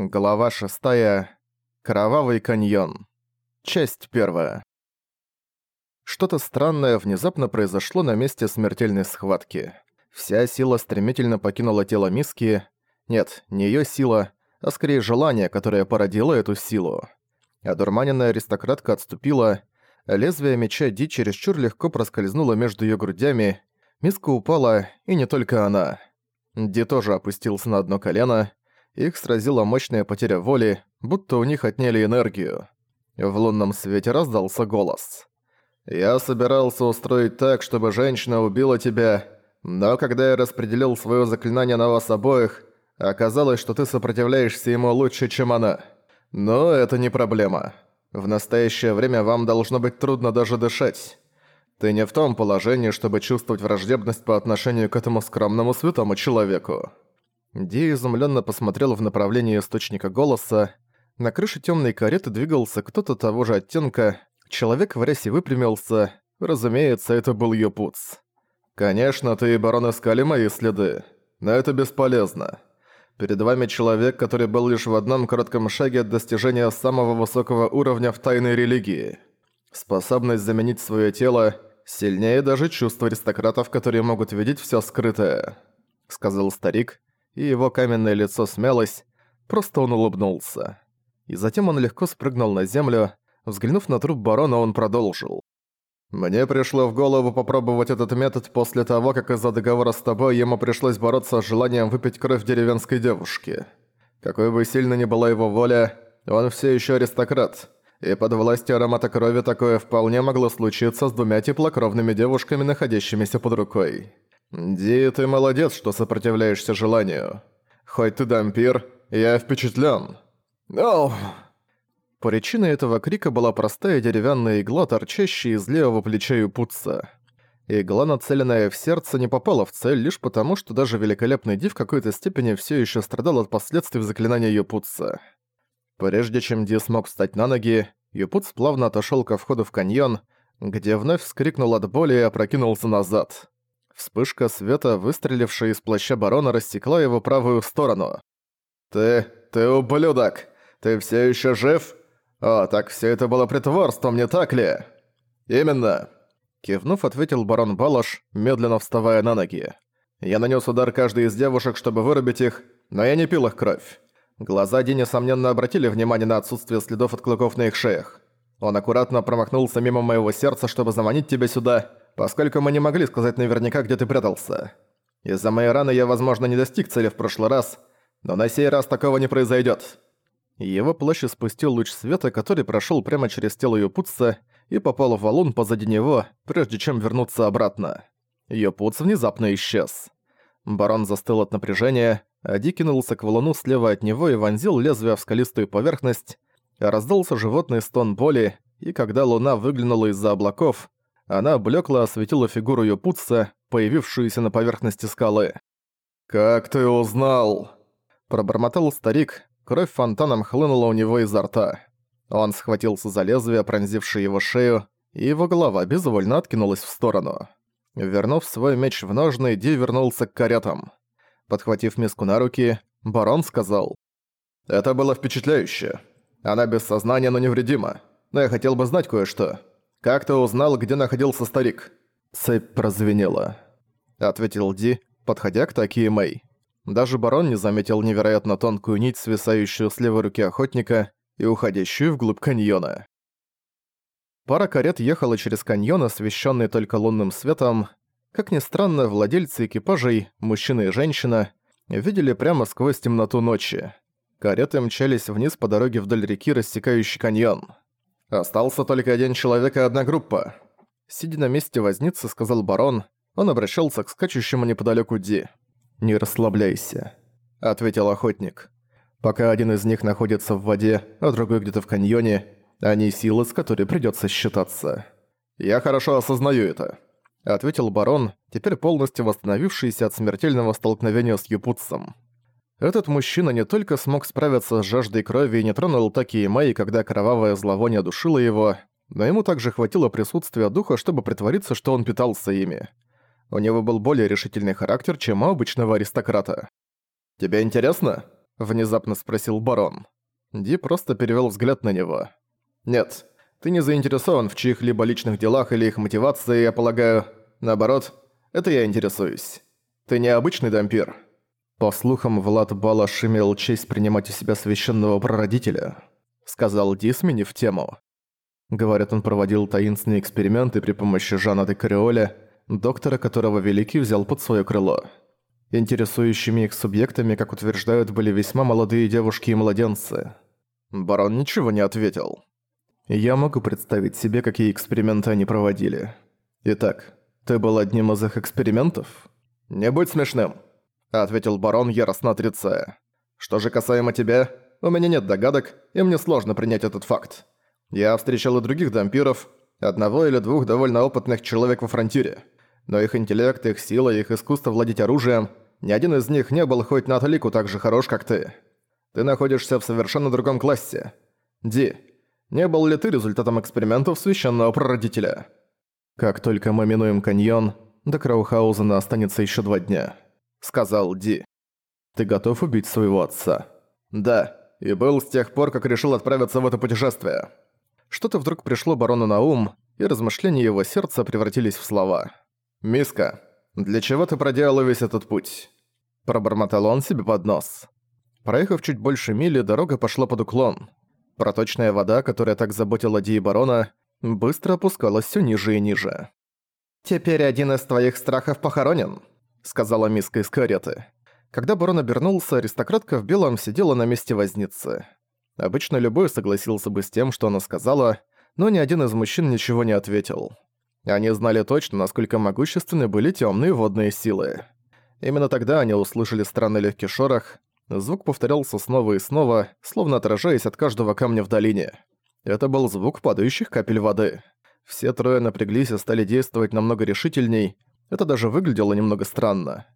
Глава 6. Кровавый каньон. Часть 1. Что-то странное внезапно произошло на месте смертельной схватки. Вся сила стремительно покинула тело Миски. Нет, не её сила, а скорее желание, которое породило эту силу. Одурманенная аристократка отступила, лезвие меча Ди чересчур легко проскользнуло между её грудями, Миска упала, и не только она. Ди тоже опустился на одно колено, их сразила мощная потеря воли, будто у них отняли энергию. В лунном свете раздался голос. «Я собирался устроить так, чтобы женщина убила тебя, но когда я распределил свое заклинание на вас обоих, оказалось, что ты сопротивляешься ему лучше, чем она. Но это не проблема. В настоящее время вам должно быть трудно даже дышать. Ты не в том положении, чтобы чувствовать враждебность по отношению к этому скромному святому человеку». Ди изумленно посмотрел в направлении источника голоса. На крыше темной кареты двигался кто-то того же оттенка. Человек в рясе выпрямился. Разумеется, это был Йопуц. «Конечно, ты и барон искали мои следы. Но это бесполезно. Перед вами человек, который был лишь в одном коротком шаге от достижения самого высокого уровня в тайной религии. Способность заменить свое тело сильнее даже чувств аристократов, которые могут видеть все скрытое», — сказал старик, и его каменное лицо смялось, просто он улыбнулся. И затем он легко спрыгнул на землю, взглянув на труп барона, он продолжил. «Мне пришло в голову попробовать этот метод после того, как из-за договора с тобой ему пришлось бороться с желанием выпить кровь деревенской девушки. Какой бы сильно ни была его воля, он все еще аристократ, и под властью аромата крови такое вполне могло случиться с двумя теплокровными девушками, находящимися под рукой. «Ди, ты молодец, что сопротивляешься желанию. Хоть ты дампир, я впечатлен. Оу!» Причиной этого крика была простая деревянная игла, торчащая из левого плеча Юпутса. Игла, нацеленная в сердце, не попала в цель лишь потому, что даже великолепный Ди в какой-то степени все еще страдал от последствий заклинания Юпутса. Прежде чем Ди смог встать на ноги, Юпутс плавно отошел ко входу в каньон, где вновь вскрикнул от боли и опрокинулся назад. Вспышка света, выстрелившая из плаща барона, рассекла его правую сторону. «Ты... ты ублюдок! Ты все еще жив? О, так все это было притворством, не так ли?» «Именно!» Кивнув, ответил барон Балаш, медленно вставая на ноги. «Я нанес удар каждой из девушек, чтобы вырубить их, но я не пил их кровь. Глаза Ди, несомненно, обратили внимание на отсутствие следов от клыков на их шеях. Он аккуратно промахнулся мимо моего сердца, чтобы заманить тебя сюда, поскольку мы не могли сказать наверняка, где ты прятался. Из-за моей раны я, возможно, не достиг цели в прошлый раз, но на сей раз такого не произойдет. Его плащ спустил луч света, который прошел прямо через тело Юпутса и попал в валун позади него, прежде чем вернуться обратно. Юпутс внезапно исчез. Барон застыл от напряжения, а Ди кинулся к валуну слева от него и вонзил лезвие в скалистую поверхность. Раздался животный стон боли, и когда луна выглянула из-за облаков, она блекло осветила фигуру Юпутса, появившуюся на поверхности скалы. «Как ты узнал?» Пробормотал старик, кровь фонтаном хлынула у него изо рта. Он схватился за лезвие, пронзившее его шею, и его голова безвольно откинулась в сторону. Вернув свой меч в ножны, Ди вернулся к каретам. Подхватив миску на руки, барон сказал. «Это было впечатляюще. Она без сознания, но невредима. Но я хотел бы знать кое-что. «Как ты узнал, где находился старик?» «Цепь прозвенела», — ответил Ди, подходя к Таки Мэй. Даже барон не заметил невероятно тонкую нить, свисающую с левой руки охотника и уходящую вглубь каньона. Пара карет ехала через каньон, освещенный только лунным светом. Как ни странно, владельцы экипажей, мужчина и женщина, видели прямо сквозь темноту ночи. Кареты мчались вниз по дороге вдоль реки, рассекающей каньон. Остался только один человек и одна группа. Сидя на месте возницы, сказал барон, он обращался к скачущему неподалеку Ди. «Не расслабляйся», — ответил охотник. «Пока один из них находится в воде, а другой где-то в каньоне, они силы, с которой придётся считаться». «Я хорошо осознаю это», — ответил барон, теперь полностью восстановившийся от смертельного столкновения с Юпутсом. Этот мужчина не только смог справиться с жаждой крови и не тронул Таки и Мэй, когда кровавое зловоние душило его, но ему также хватило присутствия духа, чтобы притвориться, что он питался ими. У него был более решительный характер, чем у обычного аристократа. «Тебе интересно?» Внезапно спросил барон. Ди просто перевел взгляд на него. «Нет, ты не заинтересован в чьих-либо личных делах или их мотивации, я полагаю. Наоборот, это я интересуюсь. Ты не обычный дампир». «По слухам, Влад Балаш имел честь принимать у себя священного прародителя», сказал Ди, сменив тему. Говорят, он проводил таинственные эксперименты при помощи Жана де Кариоля, доктора, которого Великий взял под свое крыло. Интересующими их субъектами, как утверждают, были весьма молодые девушки и младенцы. Барон ничего не ответил. Я могу представить себе, какие эксперименты они проводили. Итак, ты был одним из их экспериментов? Не будь смешным. — ответил барон, яростно отрицая. «Что же касаемо тебя, у меня нет догадок, и мне сложно принять этот факт. Я встречал и других дампиров, одного или двух довольно опытных человек во фронтире. Но их интеллект, их сила, их искусство владеть оружием, ни один из них не был хоть на талику так же хорош, как ты. Ты находишься в совершенно другом классе. Ди, не был ли ты результатом экспериментов священного прародителя? Как только мы минуем каньон, до Краухаузена останется еще два дня. — сказал Ди. «Ты готов убить своего отца?» «Да, и был с тех пор, как решил отправиться в это путешествие». Что-то вдруг пришло барону на ум, и размышления его сердца превратились в слова. «Миска, для чего ты проделала весь этот путь?» Пробормотал он себе под нос. Проехав чуть больше мили, дорога пошла под уклон. Проточная вода, которая так заботила Ди и барона, быстро опускалась все ниже и ниже. «Теперь один из твоих страхов похоронен», сказала миска из кареты. Когда барон обернулся, аристократка в белом сидела на месте возницы. Обычно любой согласился бы с тем, что она сказала, но ни один из мужчин ничего не ответил. Они знали точно, насколько могущественны были темные водные силы. Именно тогда они услышали странный легкий шорох. Звук повторялся снова и снова, словно отражаясь от каждого камня в долине. Это был звук падающих капель воды. Все трое напряглись и стали действовать намного решительней, это даже выглядело немного странно.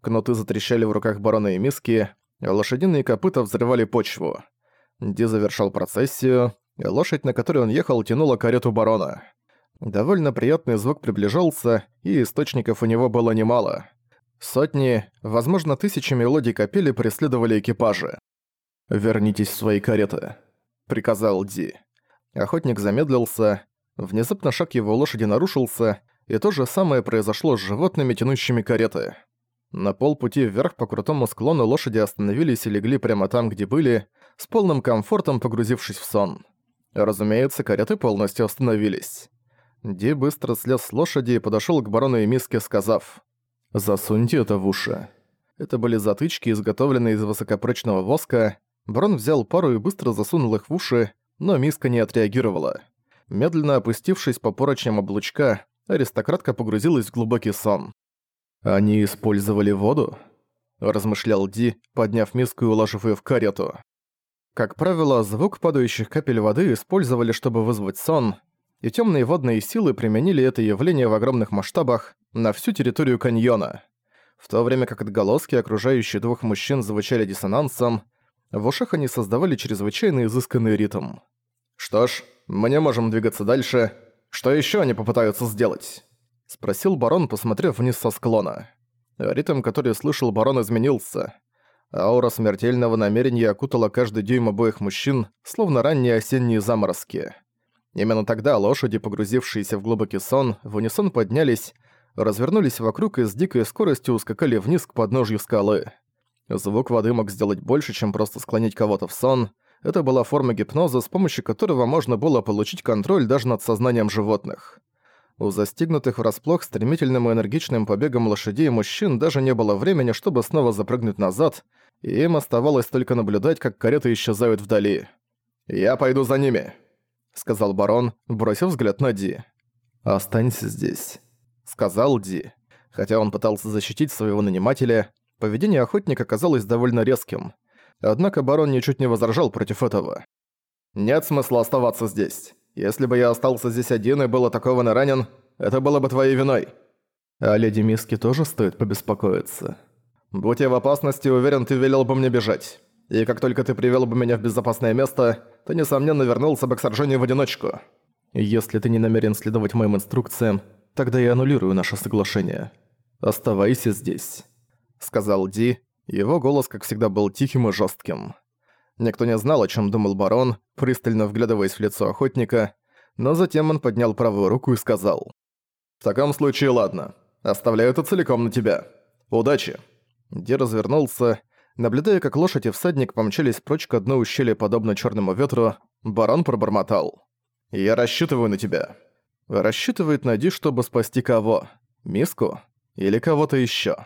Кнуты затрещали в руках барона и миски, а лошадиные копыта взрывали почву. Ди завершал процессию, и лошадь, на которой он ехал, тянула карету барона. Довольно приятный звук приближался, и источников у него было немало. Сотни, возможно, тысячи мелодий капели преследовали экипажи. «Вернитесь в свои кареты», — приказал Ди. Охотник замедлился. Внезапно шаг его лошади нарушился, и то же самое произошло с животными, тянущими кареты. На полпути вверх по крутому склону лошади остановились и легли прямо там, где были, с полным комфортом погрузившись в сон. Разумеется, кареты полностью остановились. Ди быстро слез с лошади и подошёл к барону и миске, сказав «Засуньте это в уши». Это были затычки, изготовленные из высокопрочного воска. Барон взял пару и быстро засунул их в уши, но миска не отреагировала. Медленно опустившись по поручням облучка, аристократка погрузилась в глубокий сон. «Они использовали воду?» – размышлял Ди, подняв миску и уложив её в карету. Как правило, звук падающих капель воды использовали, чтобы вызвать сон, и тёмные водные силы применили это явление в огромных масштабах на всю территорию каньона. В то время как отголоски, окружающие двух мужчин, звучали диссонансом, в ушах они создавали чрезвычайно изысканный ритм. «Что ж, мы не можем двигаться дальше», что еще они попытаются сделать?» — спросил барон, посмотрев вниз со склона. Ритм, который слышал барон, изменился. Аура смертельного намерения окутала каждый дюйм обоих мужчин, словно ранние осенние заморозки. Именно тогда лошади, погрузившиеся в глубокий сон, в унисон поднялись, развернулись вокруг и с дикой скоростью ускакали вниз к подножью скалы. Звук воды мог сделать больше, чем просто склонить кого-то в сон — это была форма гипноза, с помощью которого можно было получить контроль даже над сознанием животных. У застигнутых врасплох стремительным и энергичным побегом лошадей и мужчин даже не было времени, чтобы снова запрыгнуть назад, и им оставалось только наблюдать, как кареты исчезают вдали. «Я пойду за ними», — сказал барон, бросив взгляд на Ди. «Останься здесь», — сказал Ди. Хотя он пытался защитить своего нанимателя, поведение охотника казалось довольно резким — Однако барон ничуть не возражал против этого. «Нет смысла оставаться здесь. Если бы я остался здесь один и был атакован и ранен, это было бы твоей виной». А леди Миски тоже стоит побеспокоиться. «Будь я в опасности, уверен, ты велел бы мне бежать. И как только ты привел бы меня в безопасное место, ты, несомненно, вернулся бы к сражению в одиночку. Если ты не намерен следовать моим инструкциям, тогда я аннулирую наше соглашение. Оставайся здесь», — сказал Ди, Его голос, как всегда, был тихим и жестким. Никто не знал, о чем думал барон, пристально вглядываясь в лицо охотника, но затем он поднял правую руку и сказал. «В таком случае ладно. Оставляю это целиком на тебя. Удачи!» Ди развернулся. Наблюдая, как лошадь и всадник помчались прочь к одной ущелье подобно черному ветру, барон пробормотал. «Я рассчитываю на тебя». Рассчитывает на Ди, чтобы спасти кого? Миску? Или кого-то еще?